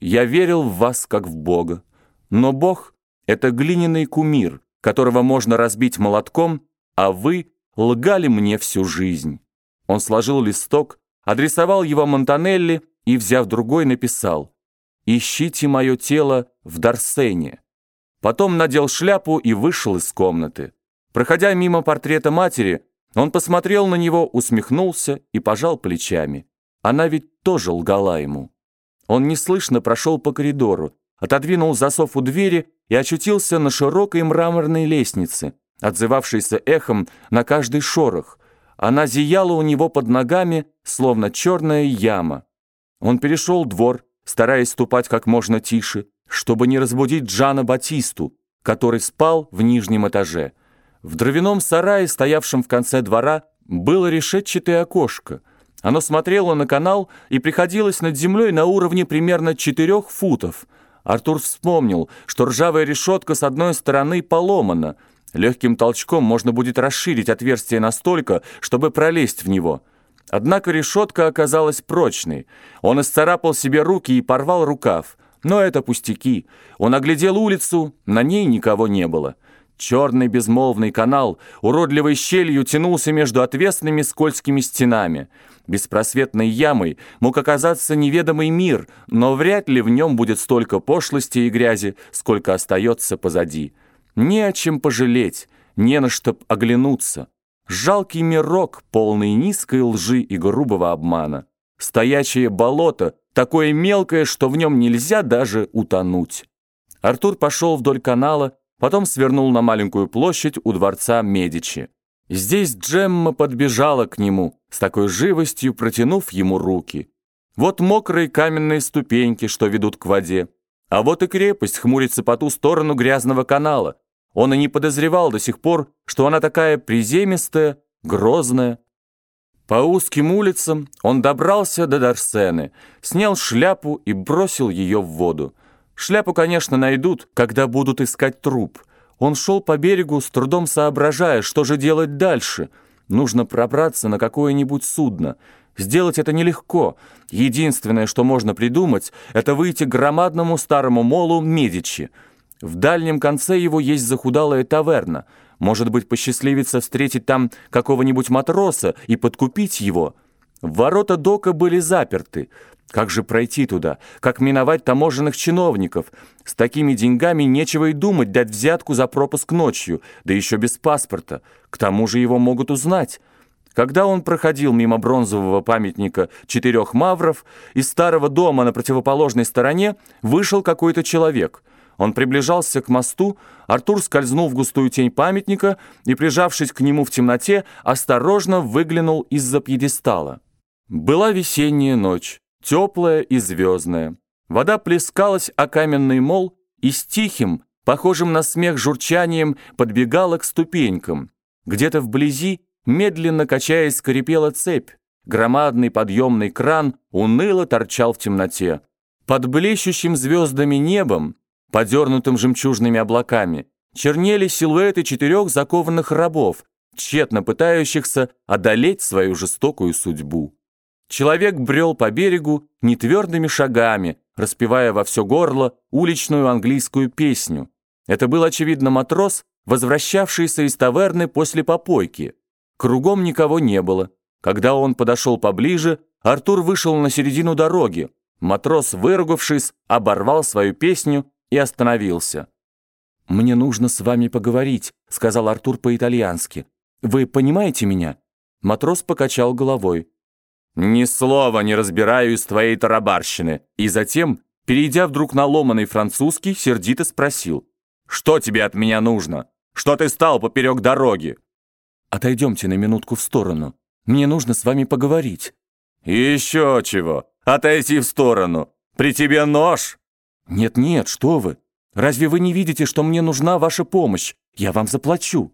Я верил в вас, как в Бога. Но Бог — это глиняный кумир, которого можно разбить молотком, а вы лгали мне всю жизнь». Он сложил листок, адресовал его Монтанелли и, взяв другой, написал «Ищите мое тело в Дарсене». Потом надел шляпу и вышел из комнаты. Проходя мимо портрета матери, он посмотрел на него, усмехнулся и пожал плечами. Она ведь тоже лгала ему. Он неслышно прошел по коридору, отодвинул засов у двери и очутился на широкой мраморной лестнице, отзывавшейся эхом на каждый шорох. Она зияла у него под ногами, словно черная яма. Он перешел двор, стараясь ступать как можно тише, чтобы не разбудить Джана Батисту, который спал в нижнем этаже. В дровяном сарае, стоявшем в конце двора, было решетчатое окошко — оно смотрело на канал и приходилось над землей на уровне примерно четырех футов. Артур вспомнил, что ржавая решетка с одной стороны поломана. Легким толчком можно будет расширить отверстие настолько, чтобы пролезть в него. Однако решетка оказалась прочной. Он исцарапал себе руки и порвал рукав. Но это пустяки. Он оглядел улицу, на ней никого не было. Черный безмолвный канал уродливой щелью тянулся между отвесными скользкими стенами. Беспросветной ямой мог оказаться неведомый мир, но вряд ли в нем будет столько пошлости и грязи, сколько остается позади. Не о чем пожалеть, не на что оглянуться. Жалкий мирок, полный низкой лжи и грубого обмана. Стоячее болото, такое мелкое, что в нем нельзя даже утонуть. Артур пошел вдоль канала, Потом свернул на маленькую площадь у дворца Медичи. Здесь Джемма подбежала к нему, с такой живостью протянув ему руки. Вот мокрые каменные ступеньки, что ведут к воде. А вот и крепость хмурится по ту сторону грязного канала. Он и не подозревал до сих пор, что она такая приземистая, грозная. По узким улицам он добрался до Дарсены, снял шляпу и бросил ее в воду. Шляпу, конечно, найдут, когда будут искать труп. Он шел по берегу, с трудом соображая, что же делать дальше. Нужно пробраться на какое-нибудь судно. Сделать это нелегко. Единственное, что можно придумать, это выйти к громадному старому молу Медичи. В дальнем конце его есть захудалая таверна. Может быть, посчастливится встретить там какого-нибудь матроса и подкупить его. Ворота дока были заперты. Как же пройти туда? Как миновать таможенных чиновников? С такими деньгами нечего и думать дать взятку за пропуск ночью, да еще без паспорта. К тому же его могут узнать. Когда он проходил мимо бронзового памятника четырех мавров, из старого дома на противоположной стороне вышел какой-то человек. Он приближался к мосту, Артур скользнул в густую тень памятника и, прижавшись к нему в темноте, осторожно выглянул из-за пьедестала. Была весенняя ночь теплая и звездная. Вода плескалась о каменный мол и с тихим, похожим на смех журчанием, подбегала к ступенькам. Где-то вблизи, медленно качаясь, скрипела цепь. Громадный подъемный кран уныло торчал в темноте. Под блещущим звездами небом, подернутым жемчужными облаками, чернели силуэты четырех закованных рабов, тщетно пытающихся одолеть свою жестокую судьбу. Человек брел по берегу нетвердыми шагами, распевая во все горло уличную английскую песню. Это был, очевидно, матрос, возвращавшийся из таверны после попойки. Кругом никого не было. Когда он подошел поближе, Артур вышел на середину дороги. Матрос, выругавшись, оборвал свою песню и остановился. «Мне нужно с вами поговорить», — сказал Артур по-итальянски. «Вы понимаете меня?» Матрос покачал головой. «Ни слова не разбираю из твоей тарабарщины». И затем, перейдя вдруг на ломаный французский, сердито спросил. «Что тебе от меня нужно? Что ты стал поперек дороги?» «Отойдемте на минутку в сторону. Мне нужно с вами поговорить». «Еще чего? Отойти в сторону. При тебе нож?» «Нет-нет, что вы. Разве вы не видите, что мне нужна ваша помощь? Я вам заплачу».